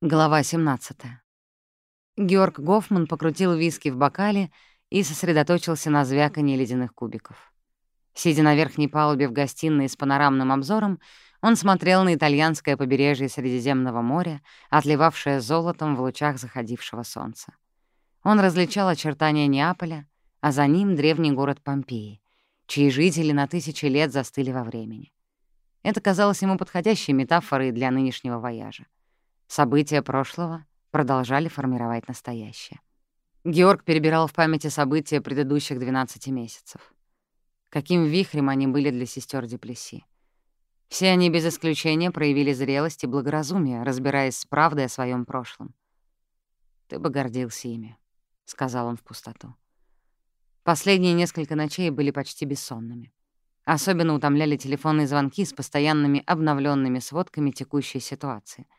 Глава 17. Георг Гофман покрутил виски в бокале и сосредоточился на звяканье ледяных кубиков. Сидя на верхней палубе в гостиной с панорамным обзором, он смотрел на итальянское побережье Средиземного моря, отливавшее золотом в лучах заходившего солнца. Он различал очертания Неаполя, а за ним древний город Помпеи, чьи жители на тысячи лет застыли во времени. Это казалось ему подходящей метафорой для нынешнего вояжа. События прошлого продолжали формировать настоящее. Георг перебирал в памяти события предыдущих 12 месяцев. Каким вихрем они были для сестер Деплеси. Все они без исключения проявили зрелость и благоразумие, разбираясь с правдой о своем прошлом. «Ты бы гордился ими», — сказал он в пустоту. Последние несколько ночей были почти бессонными. Особенно утомляли телефонные звонки с постоянными обновленными сводками текущей ситуации —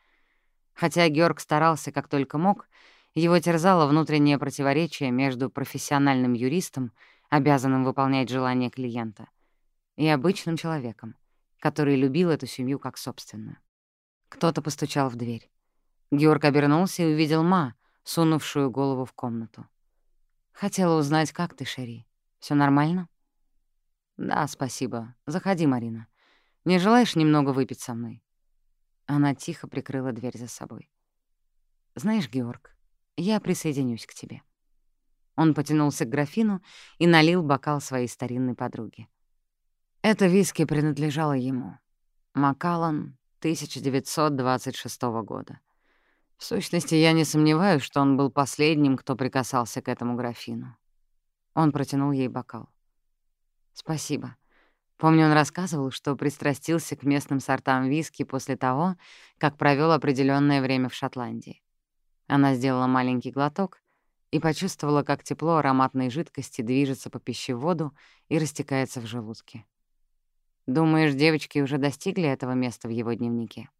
Хотя Георг старался как только мог, его терзало внутреннее противоречие между профессиональным юристом, обязанным выполнять желания клиента, и обычным человеком, который любил эту семью как собственную. Кто-то постучал в дверь. Георг обернулся и увидел Ма, сунувшую голову в комнату. «Хотела узнать, как ты, Шери. Все нормально?» «Да, спасибо. Заходи, Марина. Не желаешь немного выпить со мной?» Она тихо прикрыла дверь за собой. «Знаешь, Георг, я присоединюсь к тебе». Он потянулся к графину и налил бокал своей старинной подруге. Это виски принадлежало ему. Макалан, 1926 года. В сущности, я не сомневаюсь, что он был последним, кто прикасался к этому графину. Он протянул ей бокал. «Спасибо. Помню, он рассказывал, что пристрастился к местным сортам виски после того, как провел определенное время в Шотландии. Она сделала маленький глоток и почувствовала, как тепло ароматной жидкости движется по пищеводу и растекается в желудке. «Думаешь, девочки уже достигли этого места в его дневнике?»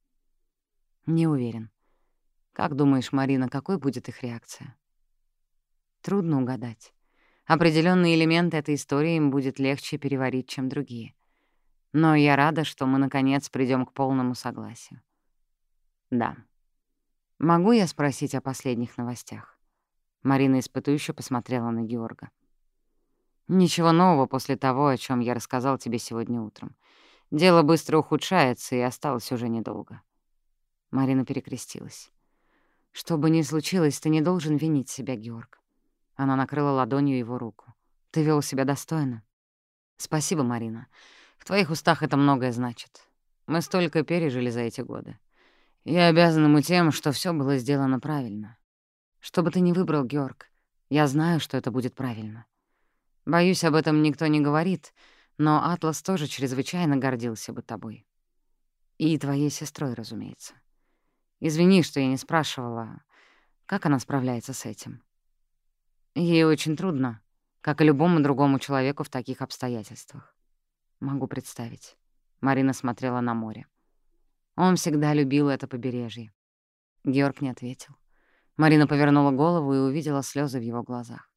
«Не уверен. Как думаешь, Марина, какой будет их реакция?» «Трудно угадать. Определенные элементы этой истории им будет легче переварить, чем другие. Но я рада, что мы, наконец, придем к полному согласию. Да. Могу я спросить о последних новостях? Марина испытующе посмотрела на Георга. Ничего нового после того, о чем я рассказал тебе сегодня утром. Дело быстро ухудшается, и осталось уже недолго. Марина перекрестилась. Что бы ни случилось, ты не должен винить себя, Георг. Она накрыла ладонью его руку. «Ты вел себя достойно». «Спасибо, Марина. В твоих устах это многое значит. Мы столько пережили за эти годы. Я обязан ему тем, что все было сделано правильно. Что бы ты ни выбрал, Георг, я знаю, что это будет правильно. Боюсь, об этом никто не говорит, но Атлас тоже чрезвычайно гордился бы тобой. И твоей сестрой, разумеется. Извини, что я не спрашивала, как она справляется с этим. Ей очень трудно, как и любому другому человеку в таких обстоятельствах. Могу представить. Марина смотрела на море. Он всегда любил это побережье. Георг не ответил. Марина повернула голову и увидела слезы в его глазах.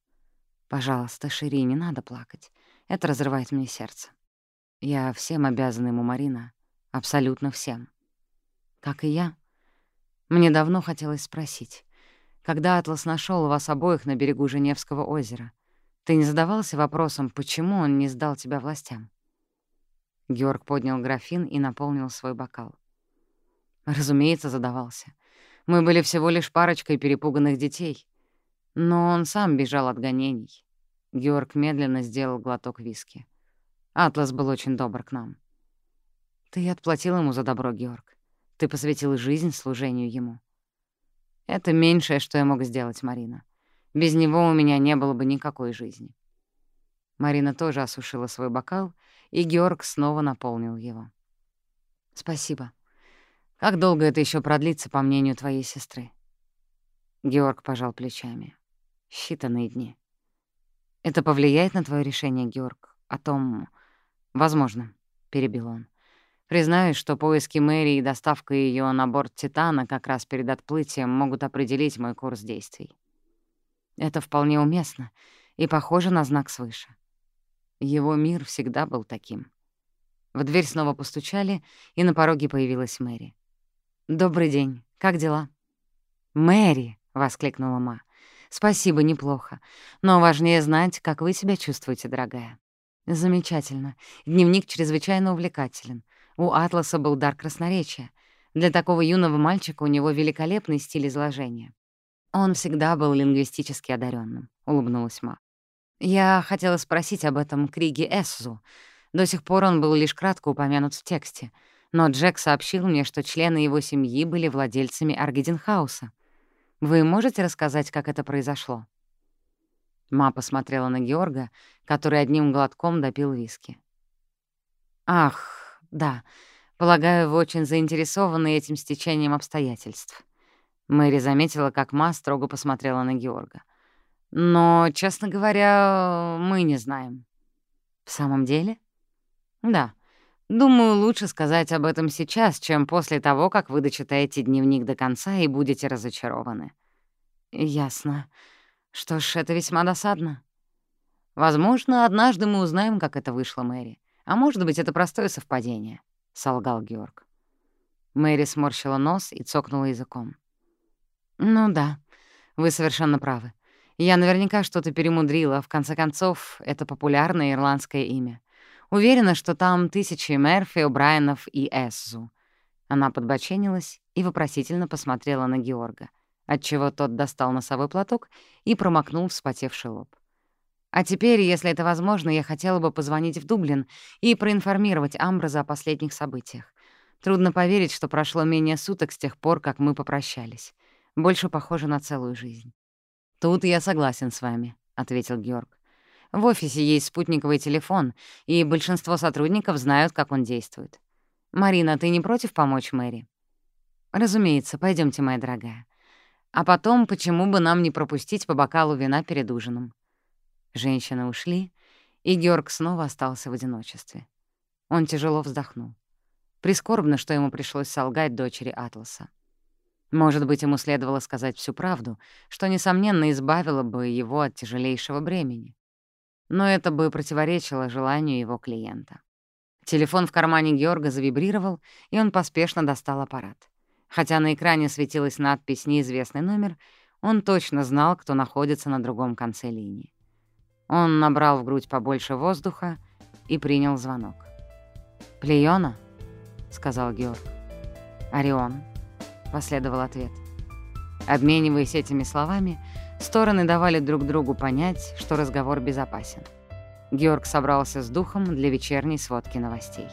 «Пожалуйста, Шири, не надо плакать. Это разрывает мне сердце. Я всем обязана ему, Марина. Абсолютно всем. Как и я. Мне давно хотелось спросить, когда Атлас нашел вас обоих на берегу Женевского озера. Ты не задавался вопросом, почему он не сдал тебя властям?» Георг поднял графин и наполнил свой бокал. Разумеется, задавался. Мы были всего лишь парочкой перепуганных детей. Но он сам бежал от гонений. Георг медленно сделал глоток виски. Атлас был очень добр к нам. Ты отплатил ему за добро, Георг. Ты посвятил жизнь служению ему. Это меньшее, что я мог сделать, Марина. Без него у меня не было бы никакой жизни. Марина тоже осушила свой бокал, и Георг снова наполнил его. «Спасибо. Как долго это еще продлится, по мнению твоей сестры?» Георг пожал плечами. «Считанные дни. Это повлияет на твое решение, Георг? О том... Возможно», — перебил он. Признаюсь, что поиски Мэри и доставка ее на борт «Титана» как раз перед отплытием могут определить мой курс действий. Это вполне уместно и похоже на знак свыше. Его мир всегда был таким. В дверь снова постучали, и на пороге появилась Мэри. «Добрый день. Как дела?» «Мэри!» — воскликнула Ма. «Спасибо, неплохо. Но важнее знать, как вы себя чувствуете, дорогая». «Замечательно. Дневник чрезвычайно увлекателен. У Атласа был дар красноречия. Для такого юного мальчика у него великолепный стиль изложения. Он всегда был лингвистически одаренным, улыбнулась Ма. Я хотела спросить об этом Криге Эссу. До сих пор он был лишь кратко упомянут в тексте, но Джек сообщил мне, что члены его семьи были владельцами Аргеденхауса. Вы можете рассказать, как это произошло? Ма посмотрела на Георга, который одним глотком допил виски. «Ах, да, полагаю, вы очень заинтересованы этим стечением обстоятельств». Мэри заметила, как Ма строго посмотрела на Георга. «Но, честно говоря, мы не знаем». «В самом деле?» «Да. Думаю, лучше сказать об этом сейчас, чем после того, как вы дочитаете дневник до конца и будете разочарованы». «Ясно. Что ж, это весьма досадно. Возможно, однажды мы узнаем, как это вышло, Мэри. А может быть, это простое совпадение», — солгал Георг. Мэри сморщила нос и цокнула языком. «Ну да, вы совершенно правы. Я наверняка что-то перемудрила. В конце концов, это популярное ирландское имя. Уверена, что там тысячи Мерфи, О'Брайенов и Эссу». Она подбоченилась и вопросительно посмотрела на Георга, отчего тот достал носовой платок и промокнул вспотевший лоб. «А теперь, если это возможно, я хотела бы позвонить в Дублин и проинформировать Амбраза о последних событиях. Трудно поверить, что прошло менее суток с тех пор, как мы попрощались больше похоже на целую жизнь. «Тут я согласен с вами», — ответил Георг. «В офисе есть спутниковый телефон, и большинство сотрудников знают, как он действует. Марина, ты не против помочь Мэри?» «Разумеется, пойдемте, моя дорогая. А потом, почему бы нам не пропустить по бокалу вина перед ужином?» Женщины ушли, и Георг снова остался в одиночестве. Он тяжело вздохнул. Прискорбно, что ему пришлось солгать дочери Атласа. Может быть, ему следовало сказать всю правду, что, несомненно, избавило бы его от тяжелейшего бремени. Но это бы противоречило желанию его клиента. Телефон в кармане Георга завибрировал, и он поспешно достал аппарат. Хотя на экране светилась надпись «Неизвестный номер», он точно знал, кто находится на другом конце линии. Он набрал в грудь побольше воздуха и принял звонок. «Плеона?» — сказал Георг. «Орион» последовал ответ. Обмениваясь этими словами, стороны давали друг другу понять, что разговор безопасен. Георг собрался с духом для вечерней сводки новостей.